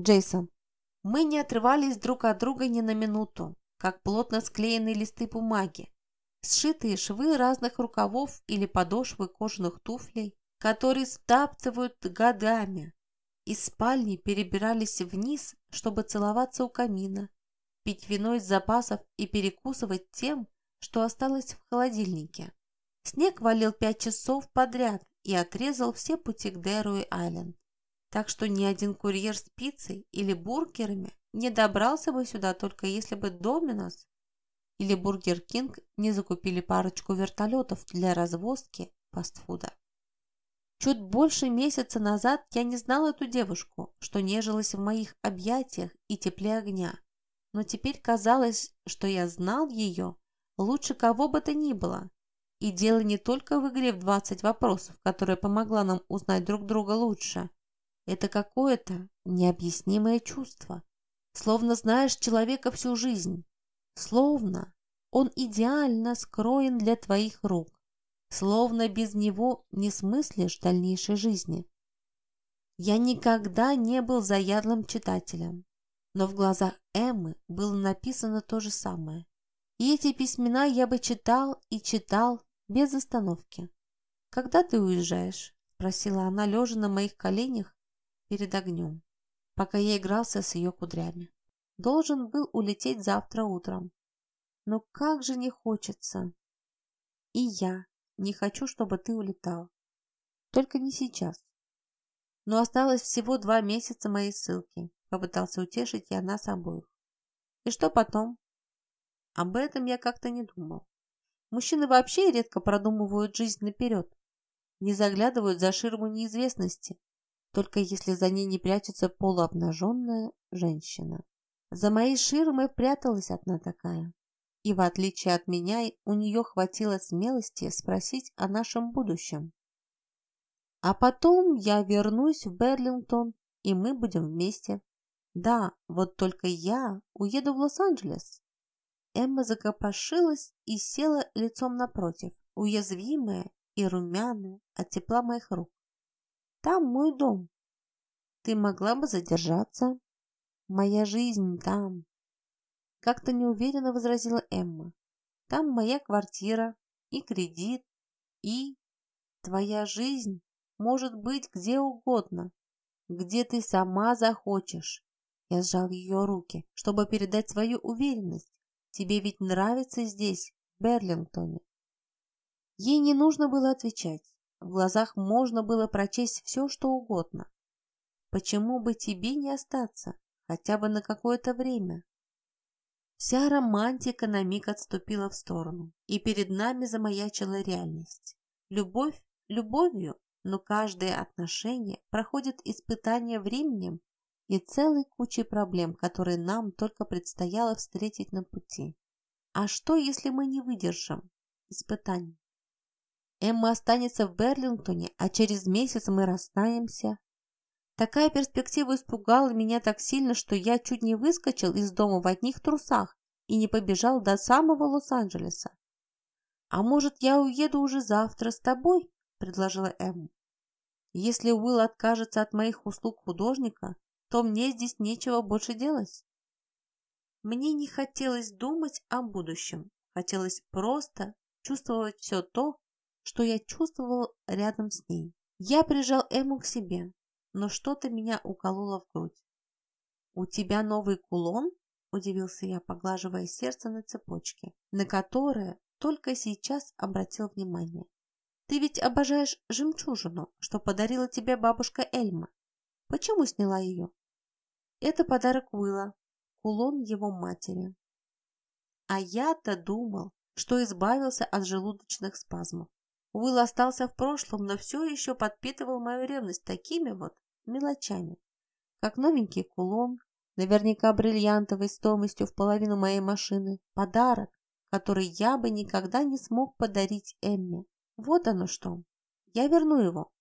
Джейсон. Мы не отрывались друг от друга ни на минуту, как плотно склеенные листы бумаги, сшитые швы разных рукавов или подошвы кожаных туфлей, которые стаптывают годами. Из спальни перебирались вниз, чтобы целоваться у камина, пить вино из запасов и перекусывать тем, что осталось в холодильнике. Снег валил пять часов подряд и отрезал все пути к Дэруи-Айленд. Так что ни один курьер с пиццей или бургерами не добрался бы сюда, только если бы Доминос или Бургер Кинг не закупили парочку вертолетов для развозки фастфуда. Чуть больше месяца назад я не знала эту девушку, что нежилась в моих объятиях и тепле огня. Но теперь казалось, что я знал ее лучше кого бы то ни было. И дело не только в игре в 20 вопросов, которая помогла нам узнать друг друга лучше. Это какое-то необъяснимое чувство. Словно знаешь человека всю жизнь. Словно он идеально скроен для твоих рук словно без него не смыслишь дальнейшей жизни. Я никогда не был заядлым читателем, но в глазах Эммы было написано то же самое. И эти письмена я бы читал и читал без остановки. «Когда ты уезжаешь?» – спросила она, лежа на моих коленях перед огнем, пока я игрался с ее кудрями. Должен был улететь завтра утром. Но как же не хочется. И я, не хочу, чтобы ты улетал. Только не сейчас. Но осталось всего два месяца моей ссылки. Попытался утешить я нас обоих. И что потом? Об этом я как-то не думал. Мужчины вообще редко продумывают жизнь наперед. Не заглядывают за ширму неизвестности, только если за ней не прячется полуобнаженная женщина. За моей ширмой пряталась одна такая. И в отличие от меня, у нее хватило смелости спросить о нашем будущем. А потом я вернусь в Берлингтон, и мы будем вместе. Да, вот только я уеду в Лос-Анджелес. Эмма закопошилась и села лицом напротив, уязвимая и румяная от тепла моих рук. Там мой дом. Ты могла бы задержаться. Моя жизнь там. Как-то неуверенно возразила Эмма. Там моя квартира и кредит, и твоя жизнь может быть где угодно, где ты сама захочешь. Я сжал ее руки, чтобы передать свою уверенность. Тебе ведь нравится здесь, в Берлингтоне. Ей не нужно было отвечать. В глазах можно было прочесть все, что угодно. Почему бы тебе не остаться, хотя бы на какое-то время? Вся романтика на миг отступила в сторону, и перед нами замаячила реальность. Любовь любовью, но каждое отношение проходит испытание временем и целой кучей проблем, которые нам только предстояло встретить на пути. А что, если мы не выдержим испытаний? Эмма останется в Берлингтоне, а через месяц мы расстанемся. Такая перспектива испугала меня так сильно, что я чуть не выскочил из дома в одних трусах и не побежал до самого Лос-Анджелеса. «А может, я уеду уже завтра с тобой?» – предложила Эмма. «Если Уилл откажется от моих услуг художника, то мне здесь нечего больше делать». Мне не хотелось думать о будущем, хотелось просто чувствовать все то, что я чувствовал рядом с ней. Я прижал Эму к себе, но что-то меня укололо в грудь. «У тебя новый кулон?» – удивился я, поглаживая сердце на цепочке, на которое только сейчас обратил внимание. «Ты ведь обожаешь жемчужину, что подарила тебе бабушка Эльма. Почему сняла ее?» «Это подарок Уилла, кулон его матери». А я-то думал, что избавился от желудочных спазмов. Уилл остался в прошлом, но все еще подпитывал мою ревность такими вот мелочами, как новенький кулон, наверняка бриллиантовый стоимостью в половину моей машины, подарок, который я бы никогда не смог подарить Эмме. Вот оно что. Я верну его.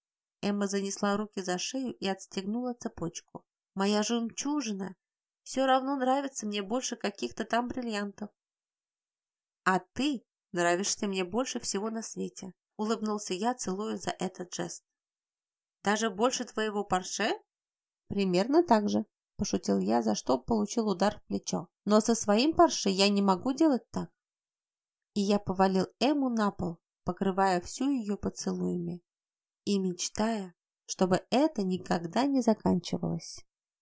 Эмма занесла руки за шею и отстегнула цепочку. Моя жемчужина все равно нравится мне больше каких-то там бриллиантов. А ты нравишься мне больше всего на свете улыбнулся я, целуя за этот жест. Даже больше твоего парше? Примерно так же. пошутил я, за что получил удар в плечо. «Но со своим парши я не могу делать так». И я повалил Эму на пол, покрывая всю ее поцелуями и мечтая, чтобы это никогда не заканчивалось.